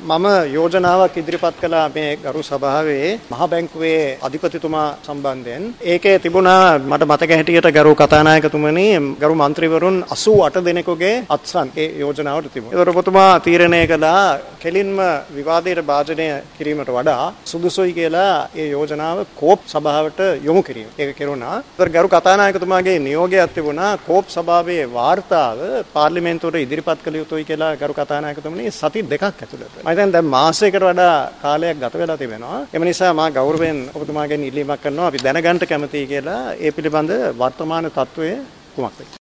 මම යෝජනාවක් ඉදිරිපත් කළා මේ ගරු සභාවේ මහ බැංකුවේ අධිපතිතුමා සම්බන්ධයෙන්. ඒකේ තිබුණා මට මතක හැටියට ගරු කතානායකතුමනි ගරු മന്ത്രിවරුන් 88 දෙනෙකුගේ අත්සන් ඒ යෝජනාවට තිබුණා. ඒතර ඔබතුමා තීරණය කළා කෙලින්ම විවාදයට භාජනය කිරීමට වඩා සුදුසුයි කියලා ඒ යෝජනාව කෝප් සභාවට යොමු කිරීම. ඒක කෙරුණා. ඒතර ගරු කතානායකතුමාගේ නියෝගයක් තිබුණා කෝප් සභාවේ වාර්තාව පාර්ලිමේන්තුවට ඉදිරිපත් කළ යුතුයි කියලා ගරු කතානායකතුමනි සති දෙකක් ඇතුළත. මම හිතන්නේ දැන් මාසයකට වඩා කාලයක් ගත වෙලා තිබෙනවා. එම නිසා මා ගෞරවයෙන් ඔබතුමාගෙන් ඉල්ලීමක් කරනවා අපි දැනගන්න කැමතියි කියලා ඒ පිළිබඳ වර්තමාන තත්ත්වය කුමක්ද?